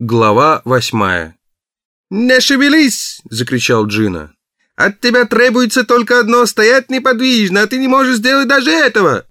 Глава восьмая. «Не шевелись!» — закричал Джина. «От тебя требуется только одно — стоять неподвижно, а ты не можешь сделать даже этого!»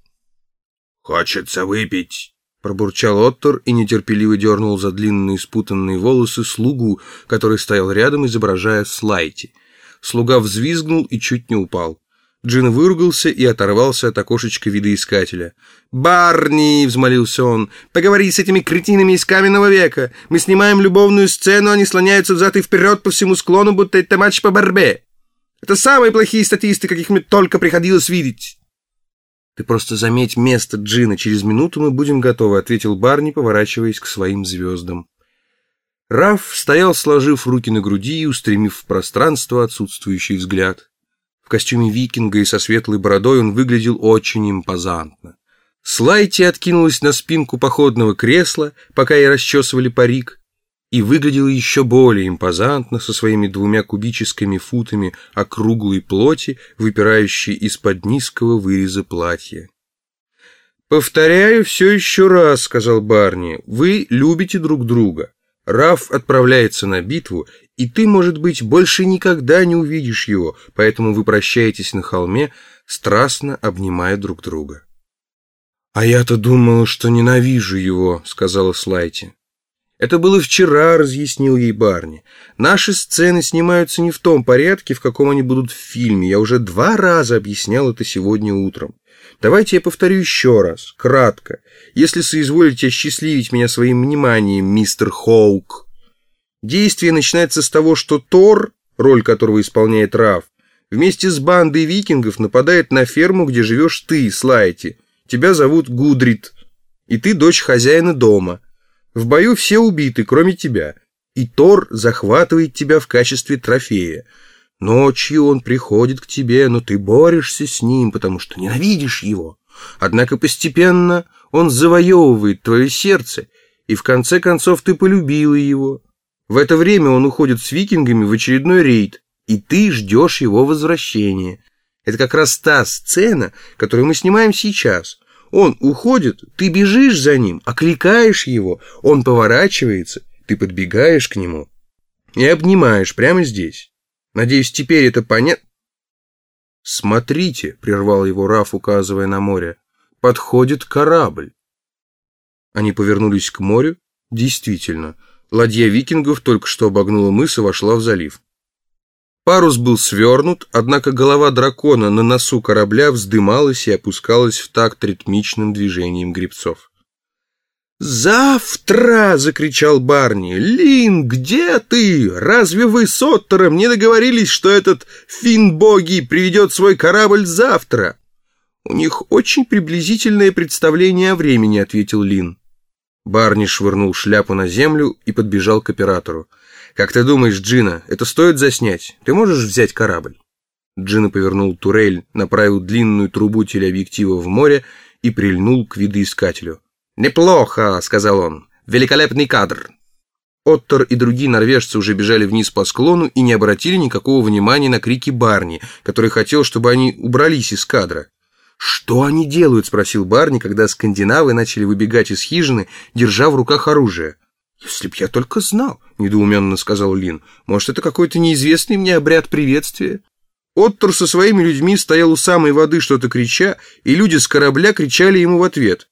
«Хочется выпить!» — пробурчал Оттор и нетерпеливо дернул за длинные спутанные волосы слугу, который стоял рядом, изображая слайти. Слуга взвизгнул и чуть не упал. Джин выругался и оторвался от окошечка видоискателя. «Барни!» — взмолился он. «Поговори с этими кретинами из каменного века. Мы снимаем любовную сцену, они слоняются взад и вперед по всему склону, будто это матч по борьбе. Это самые плохие статисты, каких мне только приходилось видеть». «Ты просто заметь место Джина. Через минуту мы будем готовы», — ответил Барни, поворачиваясь к своим звездам. Раф стоял, сложив руки на груди и устремив в пространство отсутствующий взгляд. В костюме викинга и со светлой бородой он выглядел очень импозантно. Слайти откинулась на спинку походного кресла, пока ей расчесывали парик, и выглядела еще более импозантно со своими двумя кубическими футами округлой плоти, выпирающей из-под низкого выреза платья. «Повторяю все еще раз», — сказал Барни, — «вы любите друг друга. Раф отправляется на битву, и ты, может быть, больше никогда не увидишь его, поэтому вы прощаетесь на холме, страстно обнимая друг друга. «А я-то думала, что ненавижу его», — сказала Слайти. «Это было вчера», — разъяснил ей Барни. «Наши сцены снимаются не в том порядке, в каком они будут в фильме. Я уже два раза объяснял это сегодня утром. Давайте я повторю еще раз, кратко. Если соизволите осчастливить меня своим вниманием, мистер Хоук. Действие начинается с того, что Тор, роль которого исполняет Раф, вместе с бандой викингов нападает на ферму, где живешь ты, Слайти. Тебя зовут Гудрит, и ты дочь хозяина дома. В бою все убиты, кроме тебя. И Тор захватывает тебя в качестве трофея. Ночью он приходит к тебе, но ты борешься с ним, потому что ненавидишь его. Однако постепенно он завоевывает твое сердце, и в конце концов ты полюбила его. В это время он уходит с викингами в очередной рейд, и ты ждешь его возвращения. Это как раз та сцена, которую мы снимаем сейчас. Он уходит, ты бежишь за ним, окликаешь его, он поворачивается, ты подбегаешь к нему и обнимаешь прямо здесь. Надеюсь, теперь это понятно? «Смотрите», — прервал его Раф, указывая на море, — «подходит корабль». Они повернулись к морю. Действительно, ладья викингов только что обогнула мыс и вошла в залив. Парус был свернут, однако голова дракона на носу корабля вздымалась и опускалась в такт ритмичным движением гребцов. «Завтра!» — закричал Барни. «Лин, где ты? Разве вы с Оттером не договорились, что этот Финбоги приведет свой корабль завтра?» «У них очень приблизительное представление о времени», — ответил Лин. Барни швырнул шляпу на землю и подбежал к оператору. «Как ты думаешь, Джина, это стоит заснять? Ты можешь взять корабль?» Джина повернул турель, направил длинную трубу телеобъектива в море и прильнул к видоискателю. «Неплохо», — сказал он. «Великолепный кадр». Оттор и другие норвежцы уже бежали вниз по склону и не обратили никакого внимания на крики Барни, который хотел, чтобы они убрались из кадра. «Что они делают?» — спросил Барни, когда скандинавы начали выбегать из хижины, держа в руках оружие. «Если б я только знал», — недоуменно сказал Лин. «Может, это какой-то неизвестный мне обряд приветствия?» Оттор со своими людьми стоял у самой воды, что-то крича, и люди с корабля кричали ему в ответ.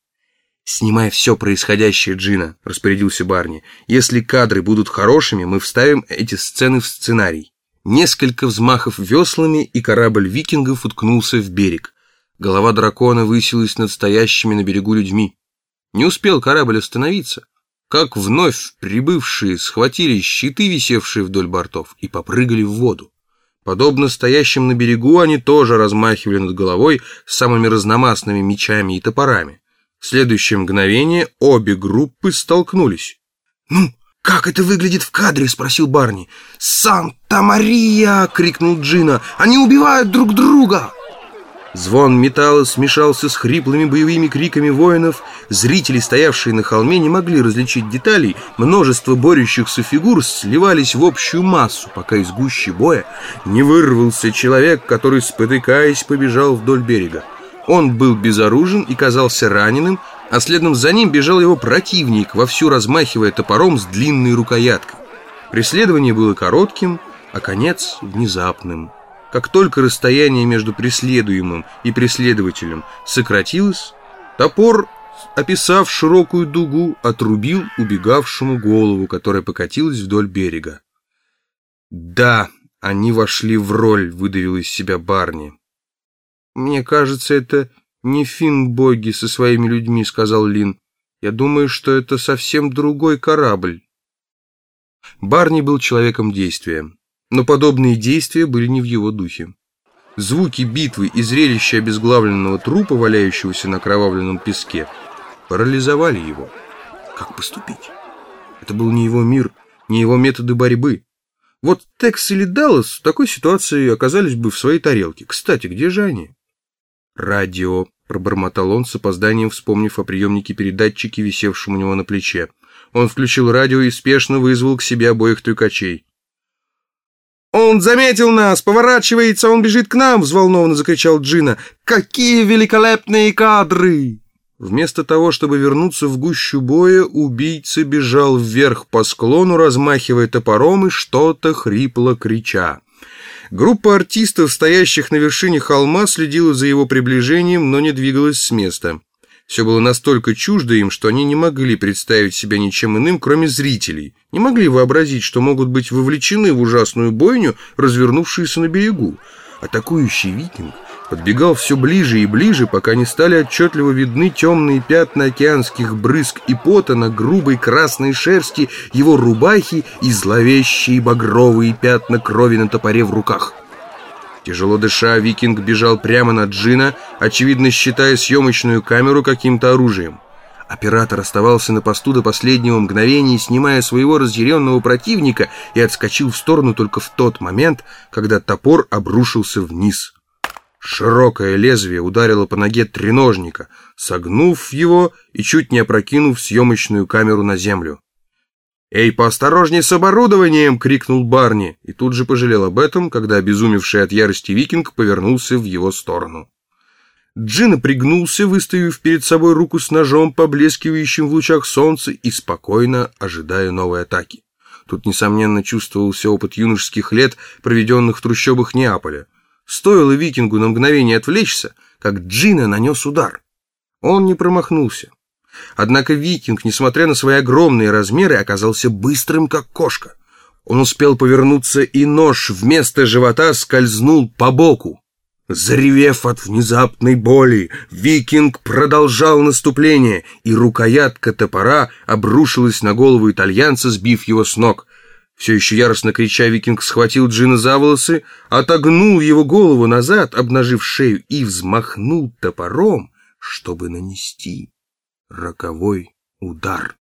«Снимай все происходящее, Джина», — распорядился Барни. «Если кадры будут хорошими, мы вставим эти сцены в сценарий». Несколько взмахов веслами, и корабль викингов уткнулся в берег. Голова дракона высилась над стоящими на берегу людьми. Не успел корабль остановиться, как вновь прибывшие схватили щиты, висевшие вдоль бортов, и попрыгали в воду. Подобно стоящим на берегу, они тоже размахивали над головой самыми разномастными мечами и топорами. Следующее мгновение обе группы столкнулись. «Ну, как это выглядит в кадре?» — спросил Барни. «Санта-Мария!» — крикнул Джина. «Они убивают друг друга!» Звон металла смешался с хриплыми боевыми криками воинов. Зрители, стоявшие на холме, не могли различить деталей. Множество борющихся фигур сливались в общую массу, пока из гущи боя не вырвался человек, который, спотыкаясь, побежал вдоль берега. Он был безоружен и казался раненым, а следом за ним бежал его противник, вовсю размахивая топором с длинной рукояткой. Преследование было коротким, а конец внезапным. Как только расстояние между преследуемым и преследователем сократилось, топор, описав широкую дугу, отрубил убегавшему голову, которая покатилась вдоль берега. «Да, они вошли в роль», — выдавил из себя Барни. «Мне кажется, это не фин-боги со своими людьми», — сказал Лин. «Я думаю, что это совсем другой корабль». Барни был человеком действия, но подобные действия были не в его духе. Звуки битвы и зрелище обезглавленного трупа, валяющегося на кровавленном песке, парализовали его. Как поступить? Это был не его мир, не его методы борьбы. Вот Текс или Даллас в такой ситуации оказались бы в своей тарелке. Кстати, где же они? «Радио», — пробормотал он с опозданием, вспомнив о приемнике-передатчике, висевшем у него на плече. Он включил радио и спешно вызвал к себе обоих трюкачей. «Он заметил нас! Поворачивается! Он бежит к нам!» — взволнованно закричал Джина. «Какие великолепные кадры!» Вместо того, чтобы вернуться в гущу боя, убийца бежал вверх по склону, размахивая топором и что-то хрипло крича. Группа артистов, стоящих на вершине холма, следила за его приближением, но не двигалась с места. Все было настолько чуждо им, что они не могли представить себя ничем иным, кроме зрителей, не могли вообразить, что могут быть вовлечены в ужасную бойню, развернувшуюся на берегу. Атакующий викинг подбегал все ближе и ближе, пока не стали отчетливо видны темные пятна океанских брызг и пота на грубой красной шерсти его рубахи и зловещие багровые пятна крови на топоре в руках. Тяжело дыша, викинг бежал прямо на Джина, очевидно считая съемочную камеру каким-то оружием. Оператор оставался на посту до последнего мгновения, снимая своего разъяренного противника, и отскочил в сторону только в тот момент, когда топор обрушился вниз. Широкое лезвие ударило по ноге треножника, согнув его и чуть не опрокинув съемочную камеру на землю. «Эй, поосторожней с оборудованием!» — крикнул Барни, и тут же пожалел об этом, когда обезумевший от ярости викинг повернулся в его сторону. Джина пригнулся, выставив перед собой руку с ножом, поблескивающим в лучах солнца, и спокойно ожидая новой атаки. Тут, несомненно, чувствовался опыт юношеских лет, проведенных в трущобах Неаполя. Стоило викингу на мгновение отвлечься, как Джина нанес удар. Он не промахнулся. Однако викинг, несмотря на свои огромные размеры, оказался быстрым, как кошка. Он успел повернуться, и нож вместо живота скользнул по боку. Заревев от внезапной боли, викинг продолжал наступление, и рукоятка топора обрушилась на голову итальянца, сбив его с ног. Все еще яростно крича, викинг схватил Джина за волосы, отогнул его голову назад, обнажив шею, и взмахнул топором, чтобы нанести роковой удар.